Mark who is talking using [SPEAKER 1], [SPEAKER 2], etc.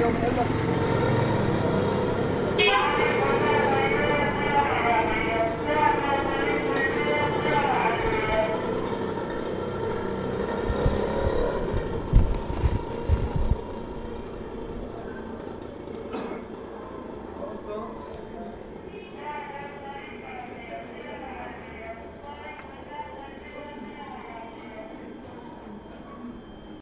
[SPEAKER 1] Gracias.